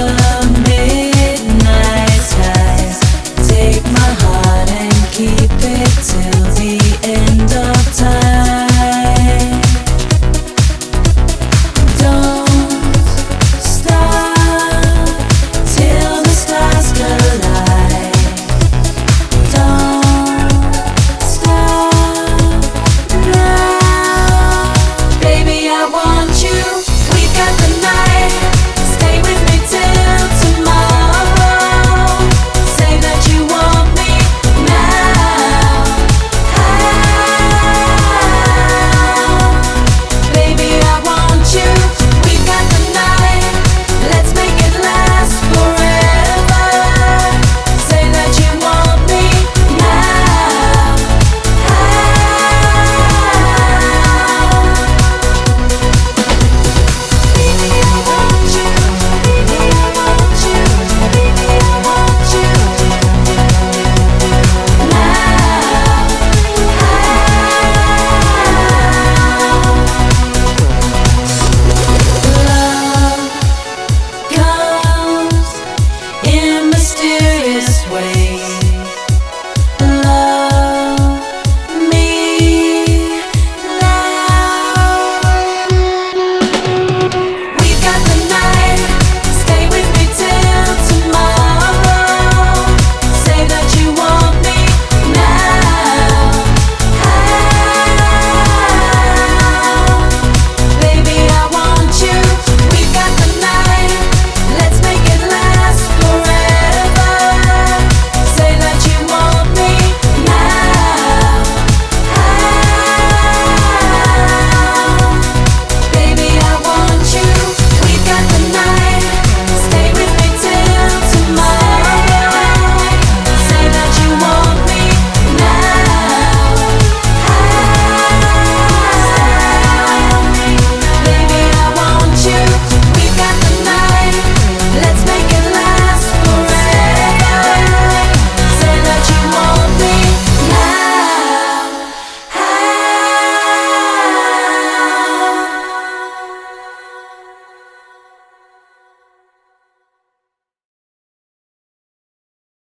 the love.